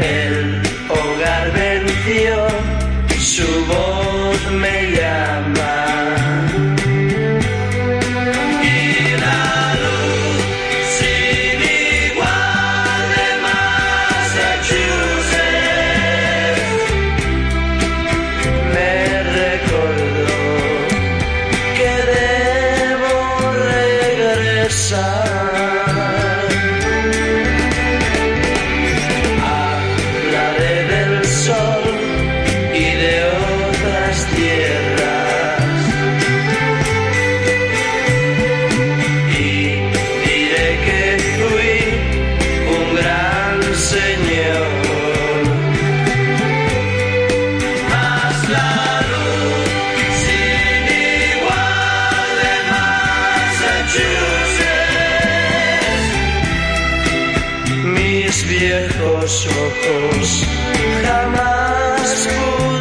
El hogar venció, su voz me. viejos ojos jamás.